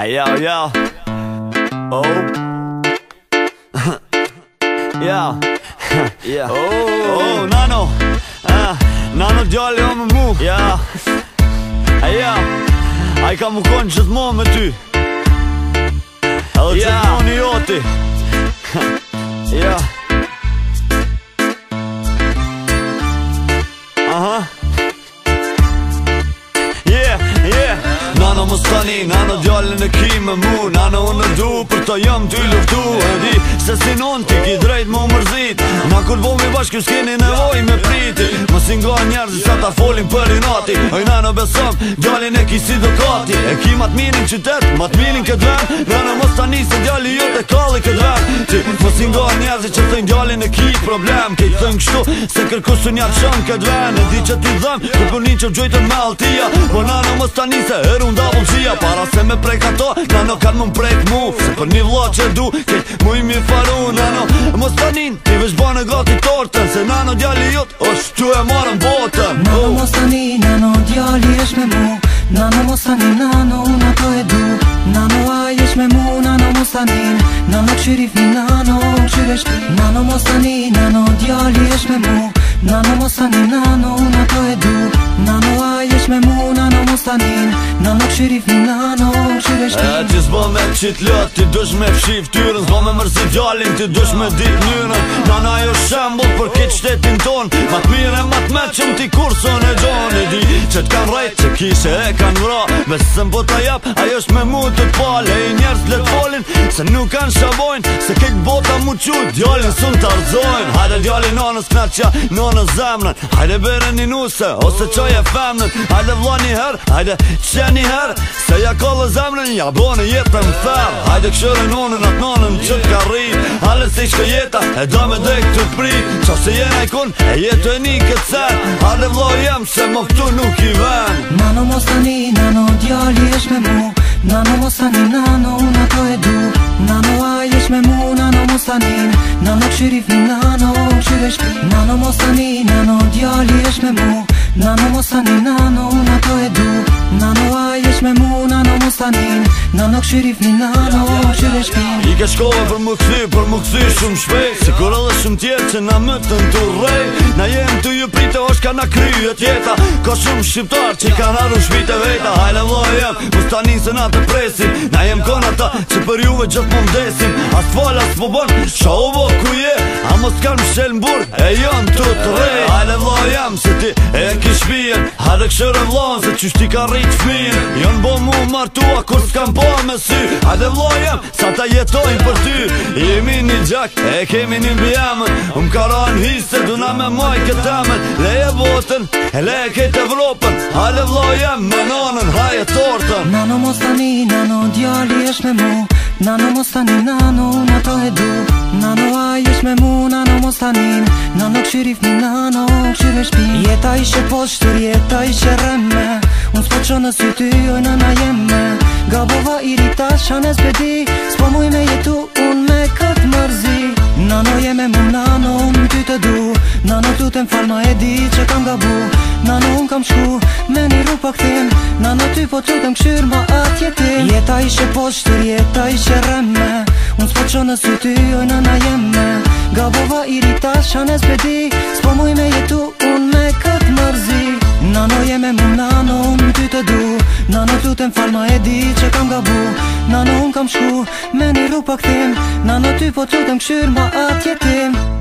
Hey yo yo Oh Yo Yeah ja. ja. Oh Oh Nano uh, Nano djali ome mu Ja yeah. Hey yo ja. Aj ka mu konë qëtë mo me ty Edhe yeah. qëtë mo një oti Ja yeah. tani Nano djallin e kime mu Nano unë du për të jam ty luftu E di se si non ti ki drejt mu mërzit Ma kur vomi bashkë kjo s'keni nevoj me priti Më si nga njerëzi sa ta folim për i nati Oj nano besëm djallin e ki si do kati E ki ma t'minin qytet, ma t'minin këtë ven Nano mos tani se djalli ju të kalli këtë ven Ti më si nga njerëzi që thënë djallin e ki problem Ke i thënë kështu se kërkusu një atë këtë ven E di që ti dhem, të nin që gjojtën Po nano mos tani se erun da para se me prek ato Nano kanë mu mprek mu Se për një vlo që du Kejt mu i mi faru Nano Mos tanin Ti vesh bo në gati torten Se nano djali jut është që e marën botën Nano mos tanin Nano djali është me mu Nano mos tanin Nano unë to e du Nano a është me mu Nano mos tanin Nano qërifin Nano unë qëreshti Nano mos tanin Nano djali është me mu Nano mos tanin Nano qëri fina në orë qëri shpi E që s'bo me qit lët, ti dush me fshif tyrën S'bo me mërzi gjallin, ti dush me dit njënën Nana jo shembul për kitë shtetin ton Ma t'mire, ma t'me qëm ti kurson e gjoni Di që t'kan rajt kishe e kanë vra Me po të jap, ajo është me mu të pal E i njerës dhe të folin, se nuk kanë shabojnë Se kek bota mu që, djallin sun të arzojnë Hajde djallin anës këna qa, në zemrën Hajde bere një nusë, ose qoj e femnën Hajde vla një herë, hajde qe një herë Se ja kallë zemrën, ja bo në jetën fërë Hajde këshërë në në në të që të ka rrit si shkë jeta, e do me dhe këtu pri Qo se jena i kun, e jetu e një këtë sen Hale vlo jem, se më këtu nuk i ven Ma sa një nano Unë e du Nano a jesh me mu Nano mos të Nano qirif një nano Qiresh Nano mos të Nano djali jesh me mu Nano mos të nano Unë të e du Nano a jesh me mu Nano mos të Nano qirif një nano Qiresh I ke shkolla për më kësi Për më kësi shumë shpej Se kur edhe shumë tjetë Që na më të në të rej Na jem të ju prite Oshka na kryet jeta Ka shumë shqiptar Që ka në rushmit e Hajle vlo jem ta njësën atë presim Na jem kona ta që për juve gjithë mund desim As t'fall, as t'fobon, qa u bo ku je A mos t'kan më më burë, e janë t'u të rejë Hajde vlo jam se ti e kish Hajde këshërë vlo nëse që shti ka rritë fmin Jon bo mu martua kur s'kam po me sy Hajde vlo jam sa ta jetojnë për ty Jemi një gjak e kemi një bjamën Më karan hisë se duna me moj këtë amën Leje botën, leje këtë Evropën Hajde vlo jam me haje tortën Nano mos tani, nano, djali është me mu Nano mos tani, nano, në to e du Nano a i me mu, nano mos tani Nano këshyri fmi, nano këshyri e shpi Jeta i shë poshtër, jeta i shë rëmme Unë s'po që në syty, oj nana jemme Gabova i rita, shane s'pedi S'po muj me jetu, unë me këtë mërzi Nano jeme mu, nano, më ty të du Nano të të më farma e di që kam gabu Na nuk kam shku me një rupa pa këtim Na në ty po të të më këshyr ma atje tim Jeta ishe poshtër, jeta ishe rëmme Unë s'po që në sy ty, oj në na jemme Gabova i rita, shane s'pedi S'po muj me jetu, unë me këtë mërzi Na në jeme mu, na në unë ty të du Na në të të më falma e di që kam gabu Na në unë kam shku me një rupa pa këtim Na në ty po të të më këshyr ma atje tim